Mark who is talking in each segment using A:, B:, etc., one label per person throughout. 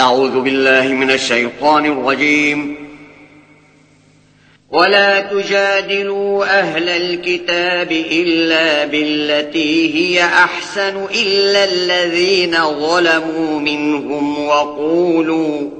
A: أعوذ بالله من الشيطان الرجيم. ولا تجادلوا أهل الكتاب إلا بالتي هي أحسن إلا الذين ظلموا منهم وقولوا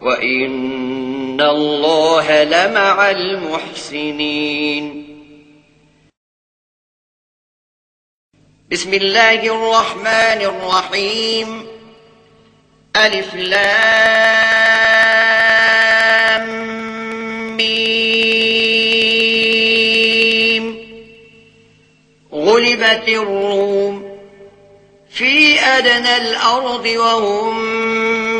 A: وَإِنَّ اللَّهَ لَمَعَ الْمُحْسِنِينَ. بسم الله الرحمن الرحيم. ألف لام ميم. غلبت الروم في أدنى الأرض وهم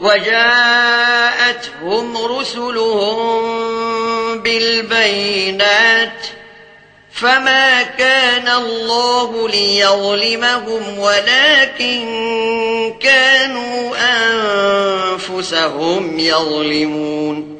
A: وجاءتهم رسلهم بالبينات فما كان الله ليظلمهم ولكن كانوا أنفسهم يظلمون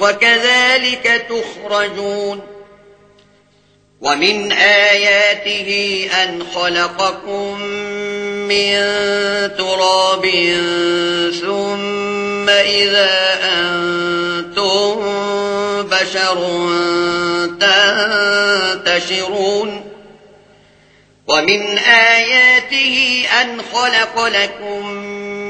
A: وَكَذَلِكَ تُخْرَجُونَ وَمِنْ آيَاتِهِ أَنْ خَلَقَكُمْ مِنْ تُرَابٍ ثُمَّ إِذَا أَنْتُمْ بَشَرٌ تَنْتَشِرُونَ وَمِنْ آيَاتِهِ أَنْ خَلَقَ لَكُمْ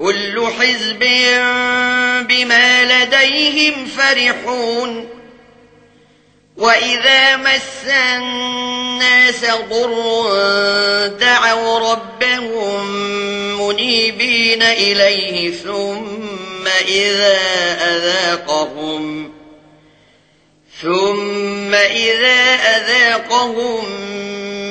A: كل حزب بما لديهم فرحون وإذا مس الناس ضر دعوا ربهم منيبين إليه ثم إذا أذاقهم ثم إذا أذاقهم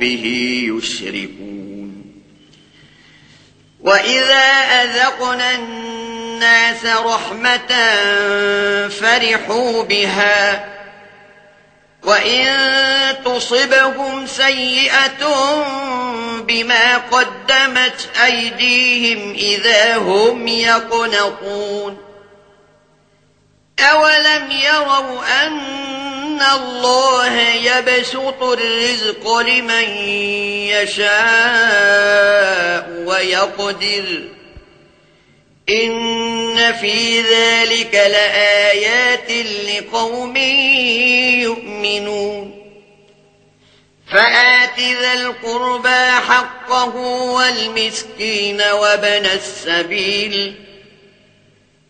A: به يشركون. وإذا أذقنا الناس رحمة فرحوا بها وإن تصبهم سيئة بما قدمت أيديهم إذا هم يقنطون. أولم يروا أن ان يبسط الرزق لمن يشاء ويقدر ان في ذلك لآيات لقوم يؤمنون فآت ذا القربى حقه والمسكين وابن السبيل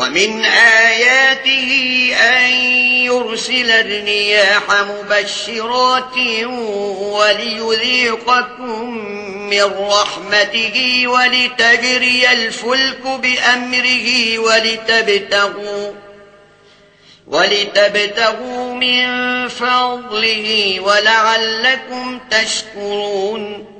A: ومن آياته أن يرسل الرياح مبشرات وليذيقكم من رحمته ولتجري الفلك بأمره ولتبتغوا ولتبتغوا من فضله ولعلكم تشكرون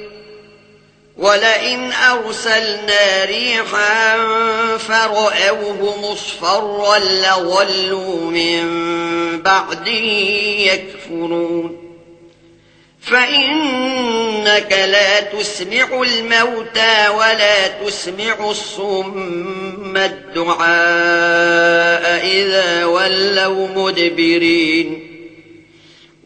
A: ولئن أرسلنا ريحا فرأوه مصفرا لظلوا من بعده يكفرون فإنك لا تسمع الموتى ولا تسمع الصم الدعاء إذا ولوا مدبرين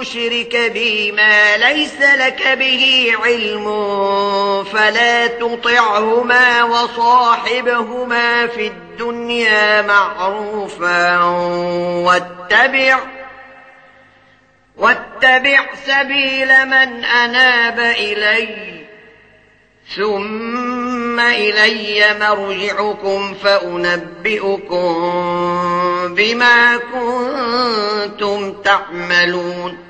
A: تشرك بي ما ليس لك به علم فلا تطعهما وصاحبهما في الدنيا معروفا. واتبع واتبع سبيل من أناب إلي ثم إلي مرجعكم فأنبئكم بما كنتم تعملون.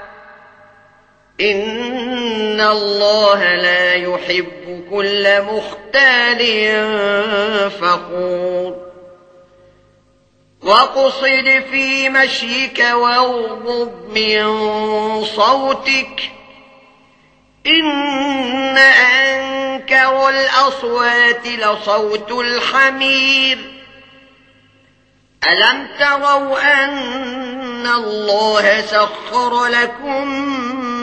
A: ان اللہ لا يحب كل مختال فخور وقصد في مشيك واغضب من صوتك ان انكر الاصوات لصوت الحمير الم تروا ان الله سخر لكم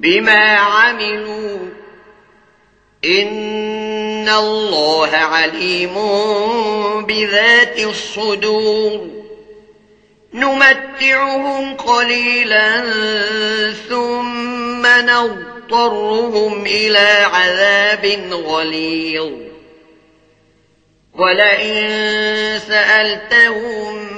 A: بما عملوا. ان الله عليم بذات الصدور. نمتعهم قليلا ثم نضطرهم إلى عذاب غليظ. ولئن سألتهم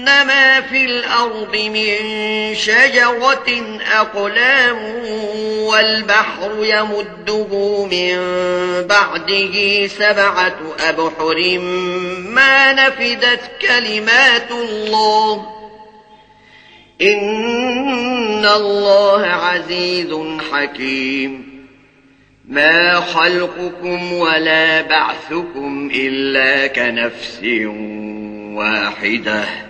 A: إنما في الأرض من شجرة أقلام والبحر يمده من بعده سبعة أبحر ما نفدت كلمات الله. إن الله عزيز حكيم. ما خلقكم ولا بعثكم إلا كنفس واحدة.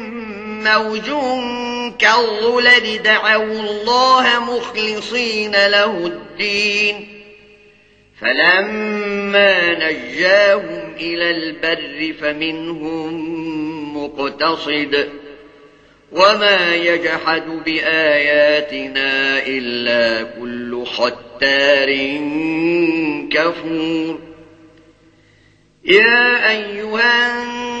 B: موج كالظلل دعوا الله مخلصين له الدين. فلما نجاهم إلى البر فمنهم مقتصد. وما يجحد بآياتنا إلا كل ختار كفور. يا أيها الناس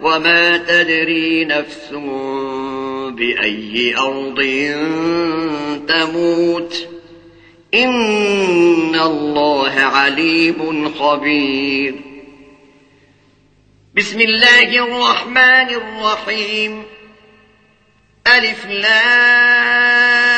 B: وما تدري نفس بأي أرض تموت إن الله عليم خبير. بسم الله الرحمن الرحيم. ألف لام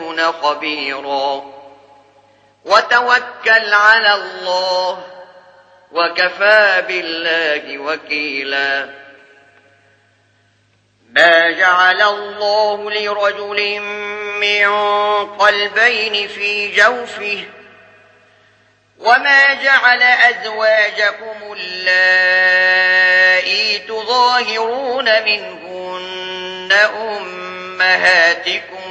B: تُبْصِرُونَ خَبِيرًا. وَتَوَكَّلْ عَلَى اللَّهِ وَكَفَى بِاللَّهِ وَكِيلًا. مَا جَعَلَ اللَّهُ لِرَجُلٍ مِّن قَلْبَيْنِ فِي جَوْفِهِ. وما جعل أزواجكم اللائي تظاهرون منهن أمهاتكم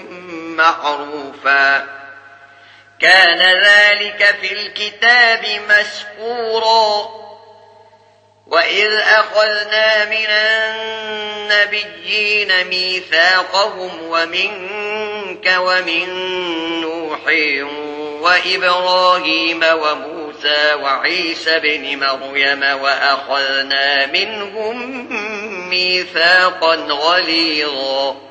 B: معروفا. كان ذلك في الكتاب مسكورا وإذ أخذنا من النبيين ميثاقهم ومنك ومن نوح وإبراهيم وموسى وعيسى بن مريم وأخذنا منهم ميثاقا غليظا.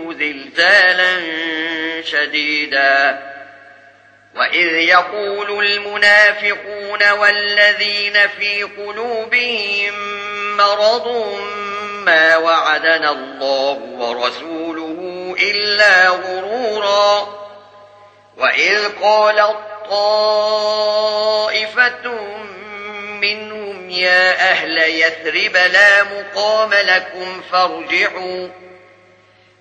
B: زلزالا شديدا. وإذ يقول المنافقون والذين في قلوبهم مرض ما وعدنا الله ورسوله إلا غرورا. وإذ قال طائفة منهم يا أهل يثرب لا مقام لكم فارجعوا.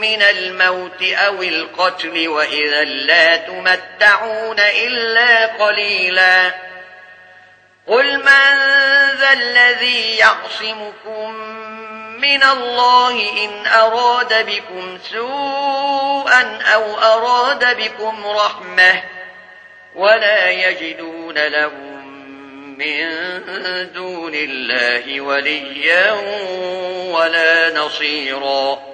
B: من الموت أو القتل وإذا لا تمتعون إلا قليلا. قل من ذا الذي يعصمكم من الله إن أراد بكم سوءا أو أراد بكم رحمة ولا يجدون لهم من دون الله وليا ولا نصيرا.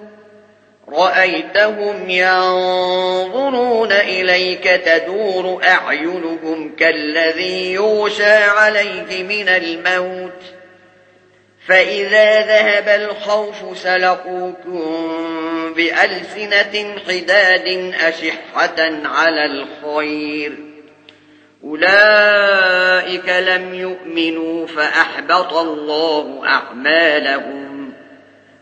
B: رأيتهم ينظرون إليك تدور أعينهم كالذي يوشى عليه من الموت فإذا ذهب الخوف سلقوكم بألسنة حداد أشحة على الخير أولئك لم يؤمنوا فأحبط الله أعمالهم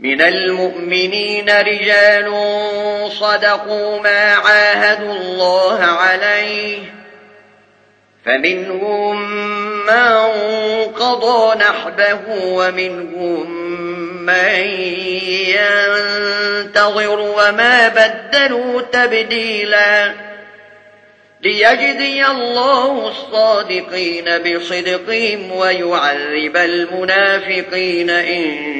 B: من المؤمنين رجال صدقوا ما عاهدوا الله عليه فمنهم من قضى نحبه ومنهم من ينتظر وما بدلوا تبديلا ليجدي الله الصادقين بصدقهم ويعذب المنافقين إن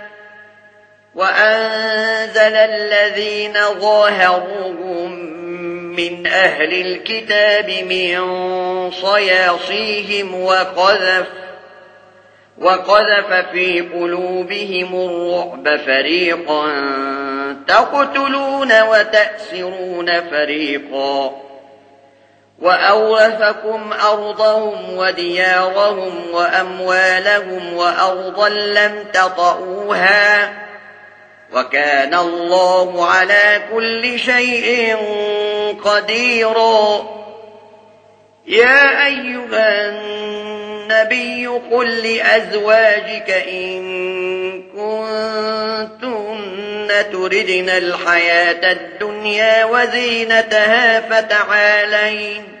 B: وأنزل الذين ظاهروهم من أهل الكتاب من صياصيهم وقذف وقذف في قلوبهم الرعب فريقا تقتلون وتأسرون فريقا. وأورثكم أرضهم وديارهم وأموالهم وأرضا لم تَطَئُوهَا وَكَانَ اللَّهُ عَلَى كُلِّ شَيْءٍ قَدِيرًا يَا أَيُّهَا النَّبِيُّ قُلْ لِأَزْوَاجِكَ إِن كُنتُنَّ تُرِدْنَ الْحَيَاةَ الدُّنْيَا وَزِينَتَهَا فَتَعَالَيْنَ.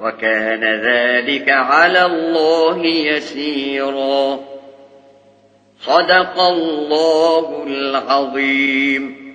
B: وكان ذلك على الله يسيرا. صدق الله العظيم.